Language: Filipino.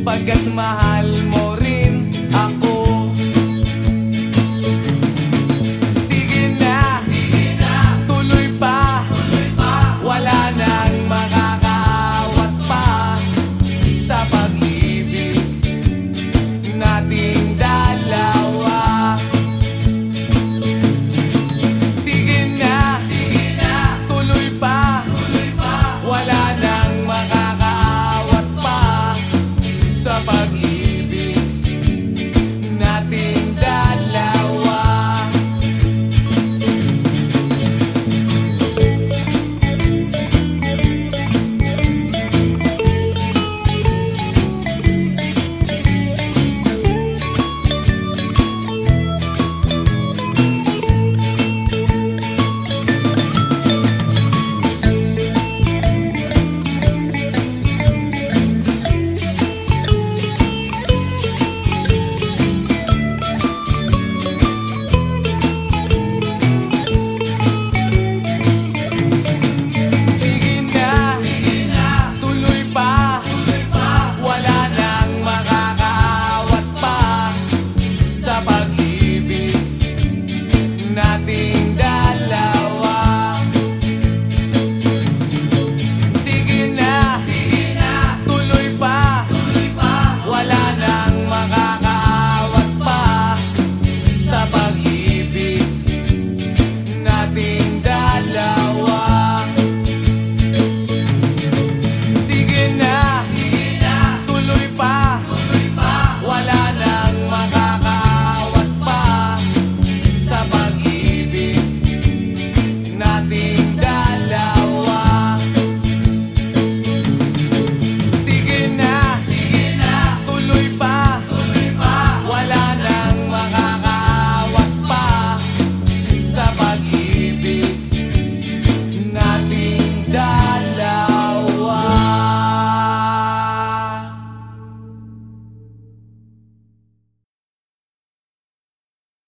Pagkat mahal mo rin ako Sige na, Sige na. Tuloy, pa. tuloy pa Wala nang makakaawat pa Sa pag-ibig nating might be